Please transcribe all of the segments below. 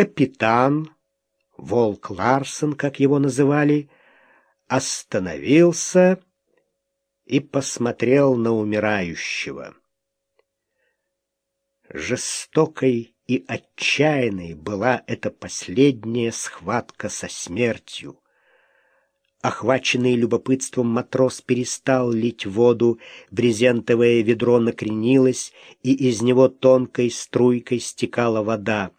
капитан, волк Ларсон, как его называли, остановился и посмотрел на умирающего. Жестокой и отчаянной была эта последняя схватка со смертью. Охваченный любопытством матрос перестал лить воду, брезентовое ведро накренилось, и из него тонкой струйкой стекала вода.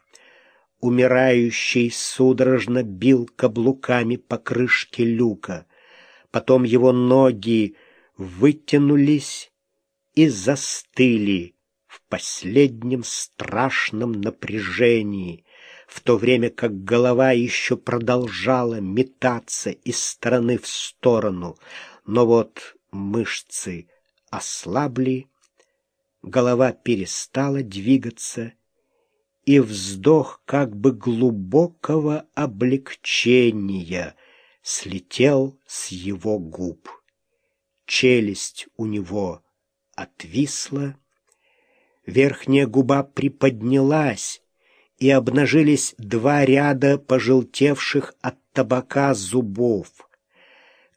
Умирающий судорожно бил каблуками по крышке люка. Потом его ноги вытянулись и застыли в последнем страшном напряжении, в то время как голова еще продолжала метаться из стороны в сторону. Но вот мышцы ослабли, голова перестала двигаться, и вздох как бы глубокого облегчения слетел с его губ. Челюсть у него отвисла, верхняя губа приподнялась, и обнажились два ряда пожелтевших от табака зубов.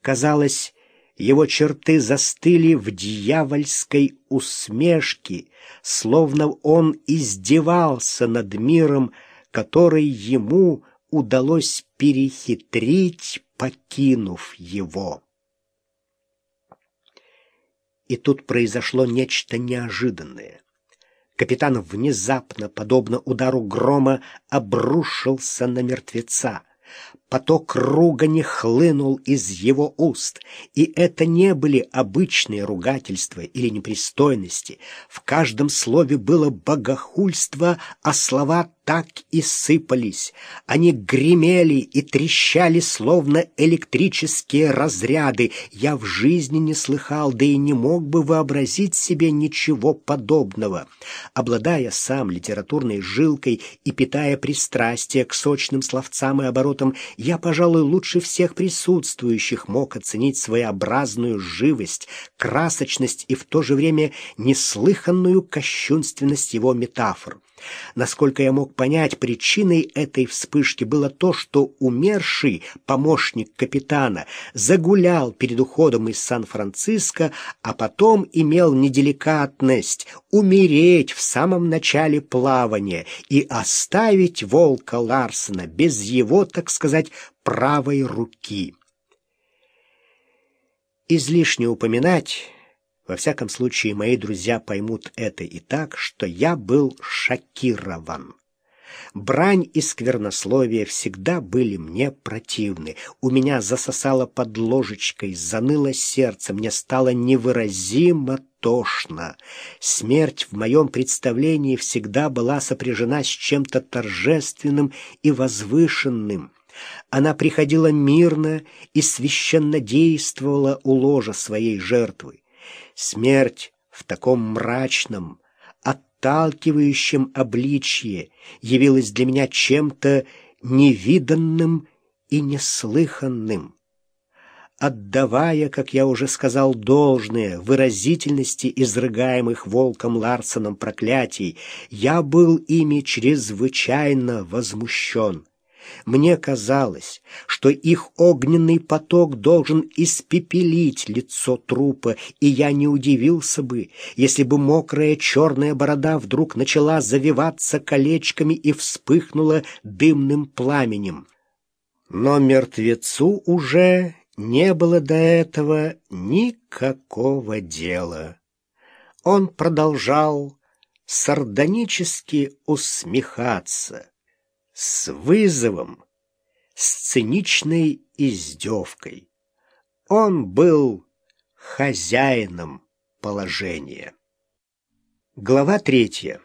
Казалось, его черты застыли в дьявольской усмешке, словно он издевался над миром, который ему удалось перехитрить, покинув его. И тут произошло нечто неожиданное. Капитан внезапно, подобно удару грома, обрушился на мертвеца. Поток ругани хлынул из его уст, и это не были обычные ругательства или непристойности. В каждом слове было богохульство, а слова так и сыпались. Они гремели и трещали, словно электрические разряды. Я в жизни не слыхал, да и не мог бы вообразить себе ничего подобного. Обладая сам литературной жилкой и питая пристрастие к сочным словцам и оборотам, я, пожалуй, лучше всех присутствующих мог оценить своеобразную живость, красочность и в то же время неслыханную кощунственность его метафор. Насколько я мог понять, причиной этой вспышки было то, что умерший помощник капитана загулял перед уходом из Сан-Франциско, а потом имел неделикатность умереть в самом начале плавания и оставить волка Ларсена без его, так сказать, правой руки. Излишне упоминать, во всяком случае, мои друзья поймут это и так, что я был шокирован. Брань и сквернословие всегда были мне противны. У меня засосало под ложечкой, заныло сердце, мне стало невыразимо тошно. Смерть в моем представлении всегда была сопряжена с чем-то торжественным и возвышенным. Она приходила мирно и священно действовала у ложа своей жертвы. Смерть в таком мрачном, отталкивающем обличье явилась для меня чем-то невиданным и неслыханным. Отдавая, как я уже сказал, должное выразительности изрыгаемых волком Ларсоном проклятий, я был ими чрезвычайно возмущен. Мне казалось, что их огненный поток должен испепелить лицо трупа, и я не удивился бы, если бы мокрая черная борода вдруг начала завиваться колечками и вспыхнула дымным пламенем. Но мертвецу уже не было до этого никакого дела. Он продолжал сардонически усмехаться с вызовом, с циничной издевкой. Он был хозяином положения. Глава третья.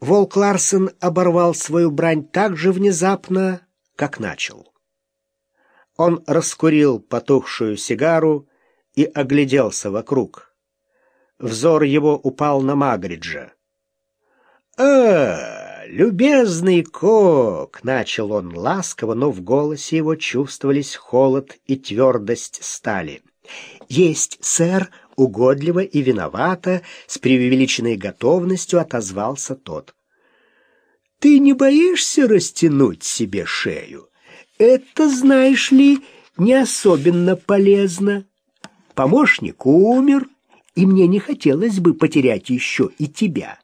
Волк Ларсен оборвал свою брань так же внезапно, как начал. Он раскурил потухшую сигару и огляделся вокруг. Взор его упал на Магриджа. «А, любезный Кок!» — начал он ласково, но в голосе его чувствовались холод и твердость стали. «Есть, сэр!» — угодливо и виновато, с преувеличенной готовностью отозвался тот. Ты не боишься растянуть себе шею? Это, знаешь ли, не особенно полезно. Помощник умер, и мне не хотелось бы потерять еще и тебя.